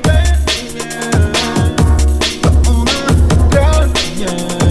baby, yeah. On girl. yeah.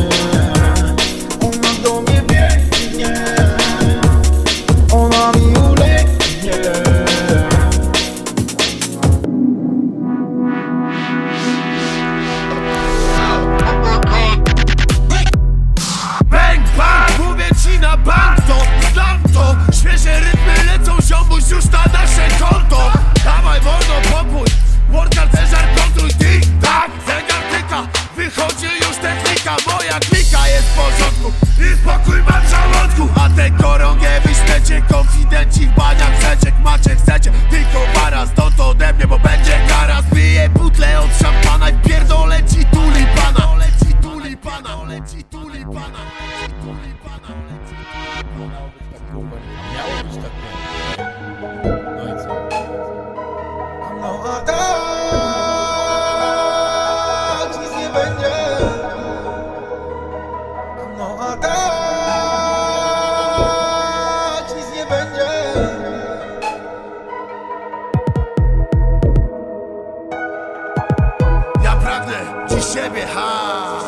Siebie, ha.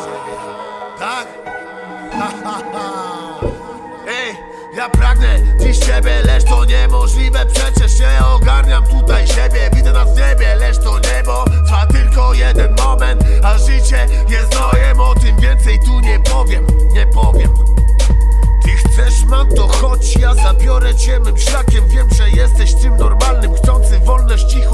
Tak? Ha, ha, ha. Ej, ja pragnę dziś siebie, lecz to niemożliwe. Przecież nie ogarniam tutaj siebie. Widzę nas w niebie, lecz to niebo Trwa tylko jeden moment. A życie jest znojem O tym więcej tu nie powiem, nie powiem. Ty chcesz man, to chodź, ja zabiorę cię mym szlakiem Wiem, że jesteś tym normalnym, chcący wolności chłopakiem